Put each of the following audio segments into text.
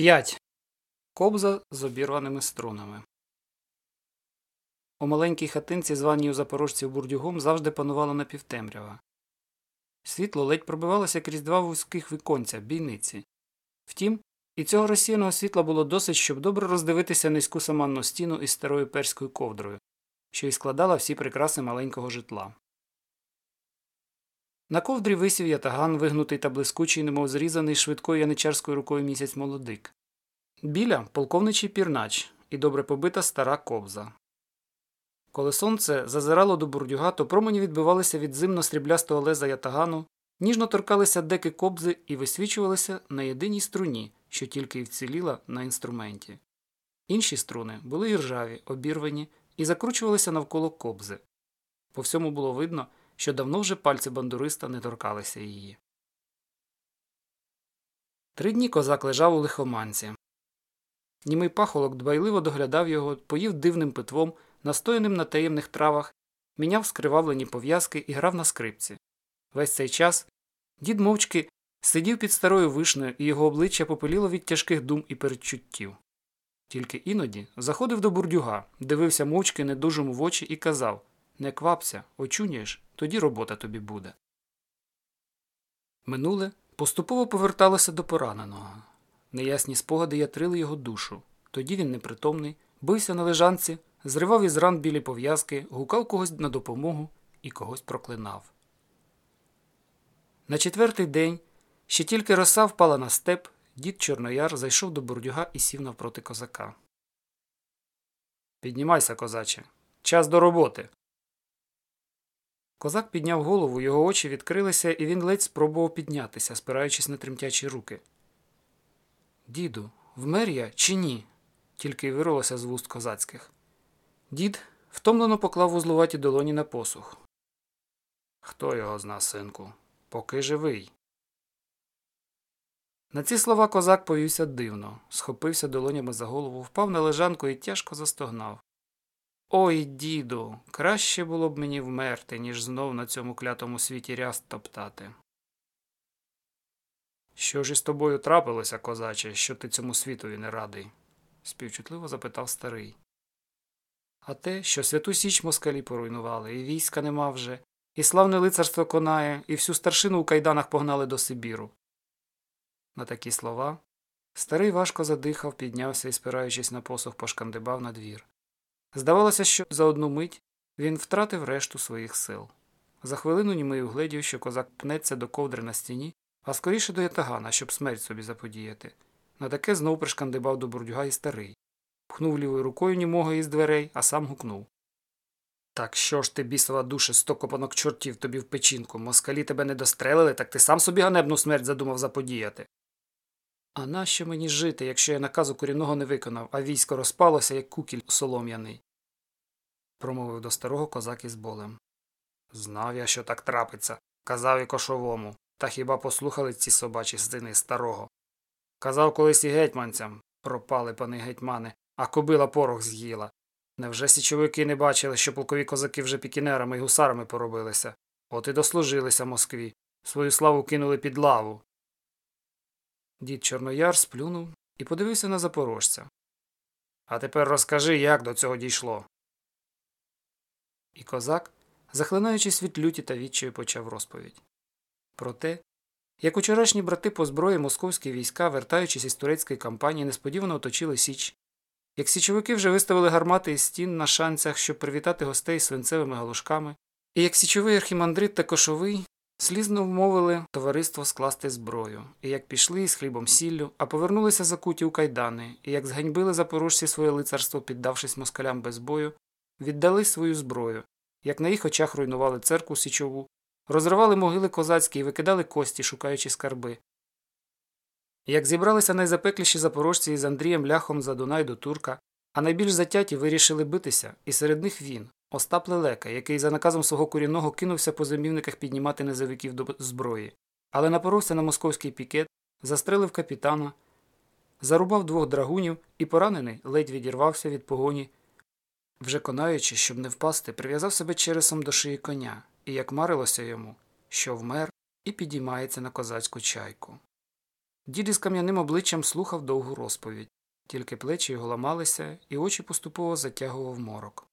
5. Кобза з обірваними струнами. У маленькій хатинці, званій у запорожців бурдюгом, завжди панувала напівтемрява. Світло ледь пробивалося крізь два вузьких віконця, бійниці. Втім, і цього розсіяного світла було досить, щоб добре роздивитися низьку саманну стіну із старою перською ковдрою, що й складала всі прикраси маленького житла. На ковдрі висів ятаган, вигнутий та блискучий, немов зрізаний швидкою яничарською рукою місяць молодик. Біля полковничий пірнач і добре побита стара кобза. Коли сонце зазирало до бурдюга, то промені відбивалися від зимно сріблястого леза ятагану, ніжно торкалися деки кобзи і висвічувалися на єдиній струні, що тільки й вціліла на інструменті. Інші струни були іржаві, обірвані і закручувалися навколо кобзи. По всьому було видно, що давно вже пальці бандуриста не торкалися її. Три дні козак лежав у лихоманці. Німий пахолок дбайливо доглядав його, поїв дивним питвом, настояним на таємних травах, міняв скривавлені пов'язки і грав на скрипці. Весь цей час дід мовчки сидів під старою вишнею, і його обличчя попиліло від тяжких дум і передчуттів. Тільки іноді заходив до бурдюга, дивився мовчки недужому в очі і казав Не квапся, очуняєш, тоді робота тобі буде. Минуле поступово поверталося до пораненого. Неясні спогади ятрили його душу. Тоді він непритомний, бився на лежанці, зривав із ран білі пов'язки, гукав когось на допомогу і когось проклинав. На четвертий день ще тільки роса впала на степ, дід Чорнояр зайшов до бурдюга і сів навпроти козака. Піднімайся, козаче. Час до роботи. Козак підняв голову, його очі відкрилися, і він ледь спробував піднятися, спираючись на тремтячі руки. Діду, вмер я чи ні? тільки й вирвалося з вуст козацьких. Дід втомлено поклав вузлуваті долоні на посух. Хто його зна, синку? Поки живий. На ці слова козак повівся дивно, схопився долонями за голову, впав на лежанку і тяжко застогнав. Ой, діду, краще було б мені вмерти, ніж знов на цьому клятому світі ряст топтати. Що ж із тобою трапилося, козаче, що ти цьому світові не радий? співчутливо запитав старий. А те, що святу січ москалі поруйнували, і війська нема вже, і славне лицарство конає, і всю старшину у кайданах погнали до Сибіру. На такі слова старий важко задихав, піднявся і, спираючись на посух, пошкандибав на двір. Здавалося, що за одну мить він втратив решту своїх сил. За хвилину німий угледів, що козак пнеться до ковдри на стіні, а скоріше до ятагана, щоб смерть собі заподіяти. На таке знов пришкандибав до бурдюга і старий. Пхнув лівою рукою німого із дверей, а сам гукнув. Так що ж ти, бісова душе, сто копанок чортів тобі в печінку, москалі тебе не дострелили, так ти сам собі ганебну смерть задумав заподіяти. А нащо мені жити, якщо я наказу корінного не виконав, а військо розпалося, як кукіль солом'яний? промовив до старого козак із болем. Знав я, що так трапиться, казав і кошовому, та хіба послухали ці собачі сини старого. Казав колись і гетьманцям пропали пани гетьмани, а кобила порох з'їла. Невже січовики не бачили, що полкові козаки вже пікінерами й гусарами поробилися? От і дослужилися Москві, свою славу кинули під лаву. Дід Чорнояр сплюнув і подивився на запорожця. А тепер розкажи, як до цього дійшло. І козак, захлинаючись від люті та відчаю, почав розповідь. Про те, як учорашні брати по зброї московські війська, вертаючись із турецької кампанії, несподівано оточили Січ, як січовики вже виставили гармати із стін на шанцях, щоб привітати гостей свинцевими галушками, і як січовий архімандрит та кошовий слізно вмовили товариство скласти зброю, і як пішли із хлібом сіллю, а повернулися закуті у кайдани, і як зганьбили запорожці своє лицарство, піддавшись москалям без бою, віддали свою зброю, як на їх очах руйнували церкву січову, розривали могили козацькі і викидали кості, шукаючи скарби. Як зібралися найзапекліші запорожці із Андрієм ляхом за Дунай до Турка, а найбільш затяті вирішили битися, і серед них він, Остап Лелека, який за наказом свого корінного кинувся по зимівниках піднімати незавиків до зброї, але напоровся на московський пікет, застрелив капітана, зарубав двох драгунів і поранений ледь відірвався від погоні. Вже конаючи, щоб не впасти, прив'язав себе чересом до шиї коня, і як марилося йому, що вмер і підіймається на козацьку чайку. Дід із кам'яним обличчям слухав довгу розповідь, тільки плечі його ламалися, і очі поступово затягував морок.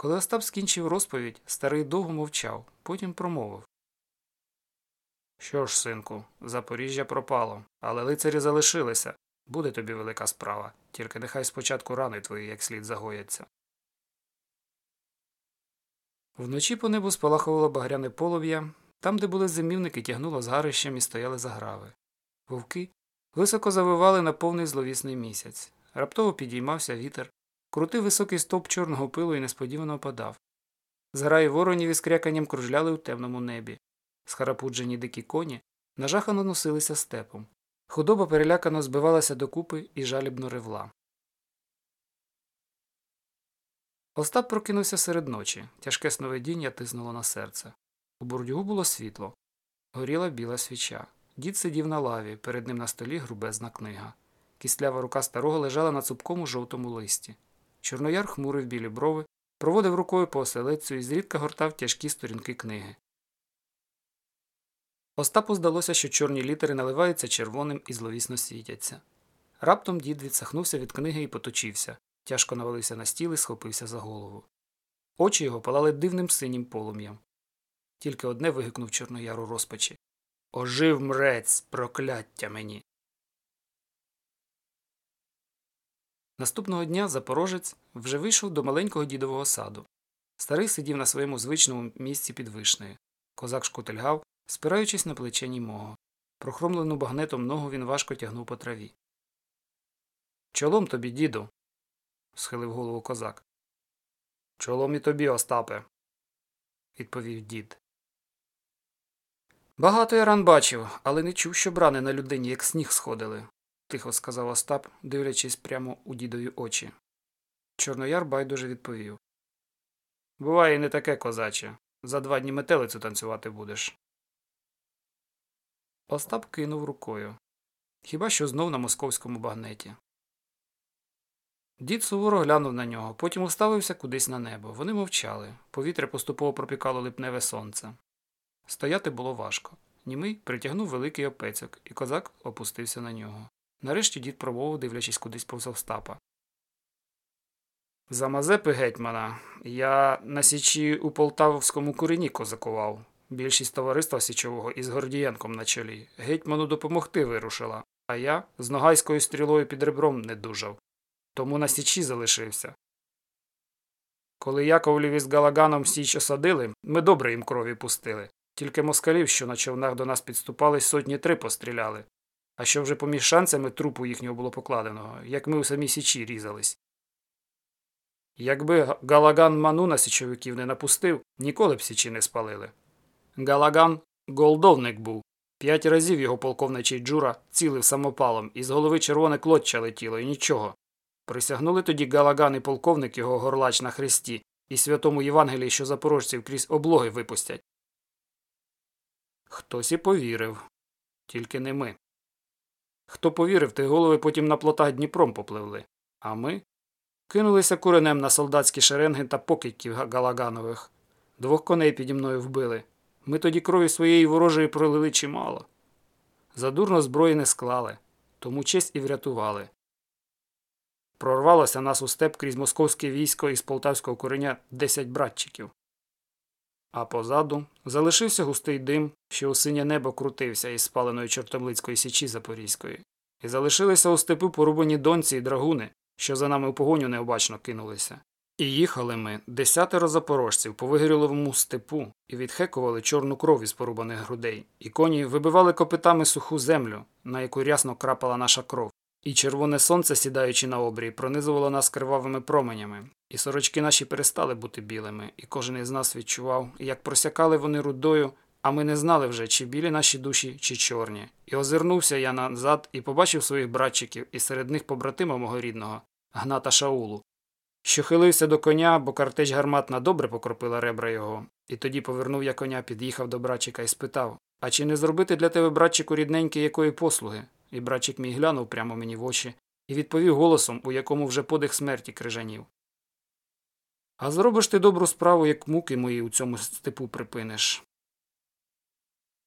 Коли Остап скінчив розповідь, старий довго мовчав, потім промовив Що ж, синку, Запоріжжя пропало, але лицарі залишилися. Буде тобі велика справа, тільки нехай спочатку рани твої як слід загояться. Вночі по небу спалахувало багряне полум'я, там, де були зимівники, тягнуло згарищем і стояли заграви. Вовки високо завивали на повний зловісний місяць. Раптово підіймався вітер, крутив високий стовп чорного пилу і несподівано опадав. Зграї воронів із кряканням кружляли у темному небі. Схарапуджені дикі коні нажахано носилися степом. Худоба перелякано збивалася докупи і жалібно ревла. Остап прокинувся серед ночі. Тяжке сновидіння тиснуло на серце. У бурдюгу було світло. Горіла біла свіча. Дід сидів на лаві, перед ним на столі грубезна книга. Кістлява рука старого лежала на цупкому жовтому листі. Чорнояр хмурив білі брови, проводив рукою по оселедцю і зрідка гортав тяжкі сторінки книги. Остапу здалося, що чорні літери наливаються червоним і зловісно світяться. Раптом дід відсахнувся від книги і поточився, тяжко навалився на стіл і схопився за голову. Очі його палали дивним синім полум'ям. Тільки одне вигукнув Чорнояр у розпачі Ожив мрець, прокляття мені. Наступного дня запорожець вже вийшов до маленького дідового саду. Старий сидів на своєму звичному місці під вишнею. Козак шкутильгав, спираючись на плече німого. Прохромлену багнетом ногу він важко тягнув по траві. Чолом тобі, діду. схилив голову козак. Чолом і тобі, Остапе, відповів дід. Багато я ран бачив, але не чув, щоб рани на людині, як сніг сходили, тихо сказав Остап, дивлячись прямо у дідові очі. Чорнояр байдуже відповів Буває не таке, козаче. За два дні метелицю танцювати будеш. Остап кинув рукою. Хіба що знов на московському багнеті. Дід суворо глянув на нього, потім уставився кудись на небо. Вони мовчали. Повітря поступово пропікало липневе сонце. Стояти було важко. Німий притягнув великий опецьок, і козак опустився на нього. Нарешті дід промовив, дивлячись кудись повз Остапа. За Мазепи гетьмана я на січі у Полтавському курені козакував. Більшість товариства Січового із Гордієнком на чолі. Гетьману допомогти вирушила, а я з ногайською стрілою під ребром не дужав. Тому на січі залишився. Коли Яковлів із Галаганом січ осадили, ми добре їм крові пустили. Тільки москалів, що на човнах до нас підступались, сотні три постріляли. А що вже поміж шанцями трупу їхнього було покладеного, як ми у самій січі різались. Якби Галаган ману на січовиків не напустив, ніколи б січі не спалили. Галаган голдовник був. П'ять разів його полковничий Джура цілив самопалом, і з голови червоне клоччя летіло, і нічого. Присягнули тоді Галаган і полковник його горлач на хресті, і святому Євангелії, що запорожців крізь облоги випустять. Хтось і повірив, тільки не ми. Хто повірив, ти голови потім на плотах Дніпром попливли, а ми кинулися куренем на солдатські шеренги та покидьків Галаганових. Двох коней піді мною вбили. Ми тоді крові своєї ворожої пролили чимало. Задурно зброї не склали, тому честь і врятували. Прорвалося нас у степ крізь московське військо із полтавського кореня десять братчиків. А позаду залишився густий дим, що у синє небо крутився із спаленої чортомлицької січі Запорізької, і залишилися у степу порубані донці і драгуни, що за нами у погоню необачно кинулися. І їхали ми десятеро запорожців по вигріловому степу і відхекували чорну кров із порубаних грудей, і коні вибивали копитами суху землю, на яку рясно крапала наша кров, і червоне сонце, сідаючи на обрій, пронизувало нас кривавими променями, і сорочки наші перестали бути білими, і кожен із нас відчував, як просякали вони рудою, а ми не знали вже, чи білі наші душі, чи чорні. І озирнувся я назад і побачив своїх братчиків, і серед них побратима мого рідного, гната Шаулу, що хилився до коня, бо картеч гарматна добре покропила ребра його, і тоді повернув я коня, під'їхав до братчика і спитав А чи не зробити для тебе, братчику, рідненький, якої послуги? І братчик мій глянув прямо мені в очі і відповів голосом, у якому вже подих смерті крижанів. А зробиш ти добру справу, як муки мої у цьому степу припиниш.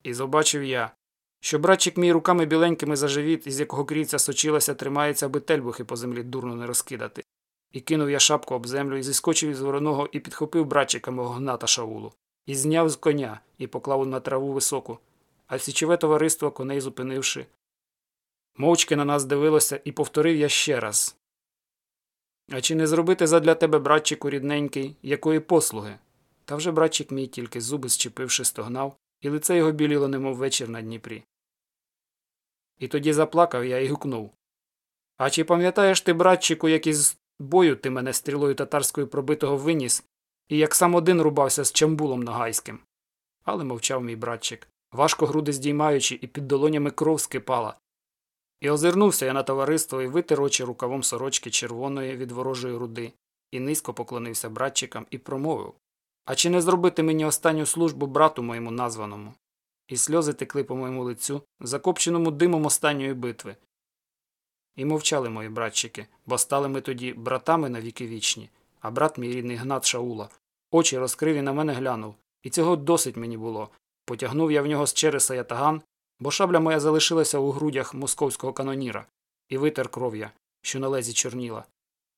І побачив я, що братчик мій руками біленькими за живіт, із якого крівця сочилася, тримається, аби тельбухи по землі дурно не розкидати. І кинув я шапку об землю, і зіскочив із вороного, і підхопив братчика мого гната Шаулу, і зняв з коня, і поклав на траву високу, а січове товариство, коней зупинивши. Мовчки на нас дивилося, і повторив я ще раз. А чи не зробити задля тебе, братчику рідненький, якої послуги? Та вже братчик мій тільки зуби зчепивши, стогнав, і лице його біліло, немов вечір на Дніпрі. І тоді заплакав я і гукнув А чи пам'ятаєш ти, братчику, як із бою ти мене стрілою татарською пробитого виніс, і як сам один рубався з чамбулом нагайським? Але мовчав мій братчик, важко груди здіймаючи, і під долонями кров скипала. І озирнувся я на товариство і витер очі рукавом сорочки червоної від ворожої руди, і низько поклонився братчикам і промовив А чи не зробити мені останню службу брату моєму названому? І сльози текли по моєму лицю, закопченому димом останньої битви. І мовчали мої братчики, бо стали ми тоді братами на віки вічні, а брат мій рідний гнат Шаула. Очі розкрив і на мене глянув, і цього досить мені було. Потягнув я в нього з череса ятаган, бо шабля моя залишилася у грудях московського каноніра, і витер кров'я, що на лезі чорніла.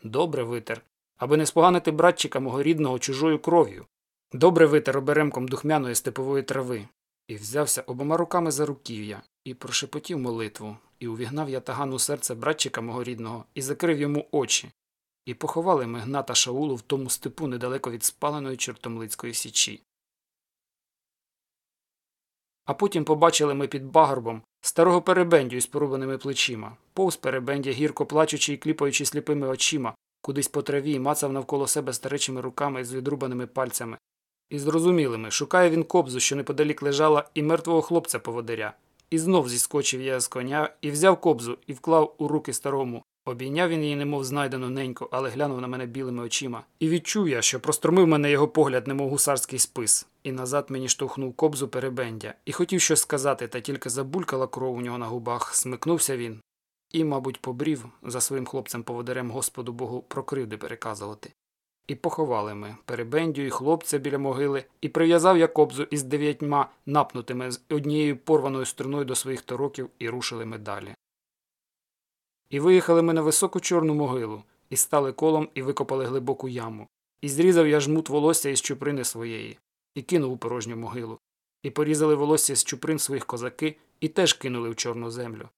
Добре витер, аби не споганити братчика мого рідного чужою кров'ю. Добре витер оберемком духмяної степової трави, і взявся обома руками за руків'я, і прошепотів молитву, і увігнав я таган у серце братчика мого рідного, і закрив йому очі. І поховали ми гната Шаулу в тому степу недалеко від спаленої Чортомлицької січі. А потім побачили ми під багорбом старого перебендю із порубаними плечима, повз перебендя, гірко плачучи і кліпаючи сліпими очима, кудись по траві мацав навколо себе старечими руками з відрубаними пальцями. І зрозумілими, шукає він кобзу, що неподалік лежала, і мертвого хлопця поводиря. І знов зіскочив я з коня і взяв кобзу і вклав у руки старому. Обійняв він її, немов знайдену ненько, але глянув на мене білими очима. І відчув я, що простромив мене його погляд, немов гусарський спис, і назад мені штовхнув кобзу перебендя, і хотів щось сказати, та тільки забулькала кров у нього на губах, смикнувся він і, мабуть, побрів за своїм хлопцем поводарем Господу Богу про кривди переказувати. І поховали ми перебендю і хлопця біля могили, і прив'язав я кобзу із дев'ятьма напнутими з однією порваною струною до своїх тороків, і рушили ми далі. І виїхали ми на високу чорну могилу, і стали колом і викопали глибоку яму. І зрізав я жмут волосся із чуприни своєї, і кинув у порожню могилу, і порізали волосся з чуприн своїх козаки, і теж кинули в чорну землю.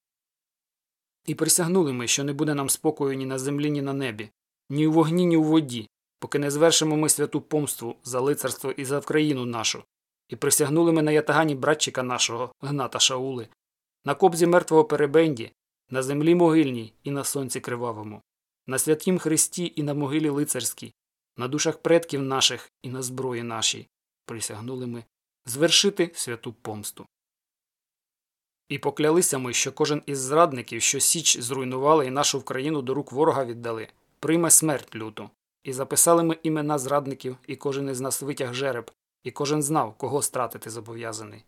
І присягнули ми, що не буде нам спокою ні на землі, ні на небі, ні у вогні, ні у воді, поки не звершимо ми святу помству за лицарство і за країну нашу, і присягнули ми на ятагані братчика нашого, гната Шаули, на кобзі мертвого перебенді, на землі могильній і на сонці кривавому, на святім Христі і на могилі лицарській, на душах предків наших і на зброї нашій, присягнули ми звершити святу помсту. І поклялися ми, що кожен із зрадників, що Січ зруйнували і нашу країну до рук ворога віддали, прийме смерть люту. І записали ми імена зрадників, і кожен із нас витяг жереб, і кожен знав, кого стратити зобов'язаний.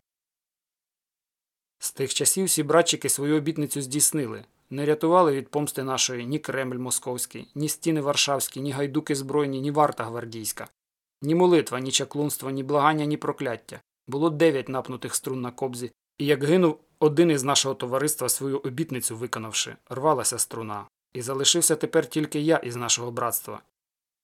З тих часів всі братчики свою обітницю здійснили, не рятували від помсти нашої ні Кремль московський, ні стіни Варшавські, ні гайдуки збройні, ні варта гвардійська, ні молитва, ні чаклунство, ні благання, ні прокляття. Було дев'ять напнутих струн на кобзі, і як гинув один із нашого товариства свою обітницю виконавши, рвалася струна, і залишився тепер тільки я із нашого братства.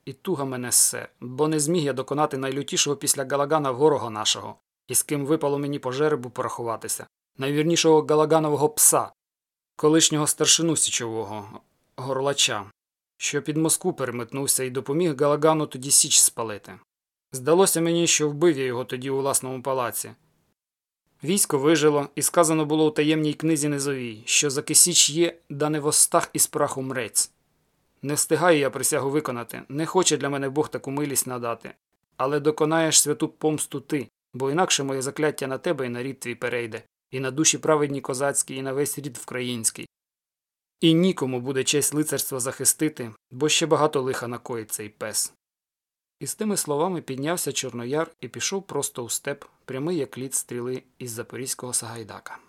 І туга мене ссе, бо не зміг я доконати найлютішого після Галагана ворога нашого, і з ким випало мені по жеребу порахуватися найвірнішого галаганового пса, колишнього старшину січового горлача, що під Москву переметнувся і допоміг Галагану тоді січ спалити. Здалося мені, що вбив я його тоді у власному палаці. Військо вижило, і сказано було у таємній книзі Низовій, що за кисіч є, да не в остах із праху мрець. Не встигаю я присягу виконати, не хоче для мене Бог таку милість надати, але доконаєш святу помсту ти, бо інакше моє закляття на тебе і на рід твій перейде і на душі праведні козацькі, і на весь рід вкраїнський. І нікому буде честь лицарства захистити, бо ще багато лиха накоїть цей пес. І з тими словами піднявся Чорнояр і пішов просто у степ, прямий як лід стріли із Запорізького Сагайдака.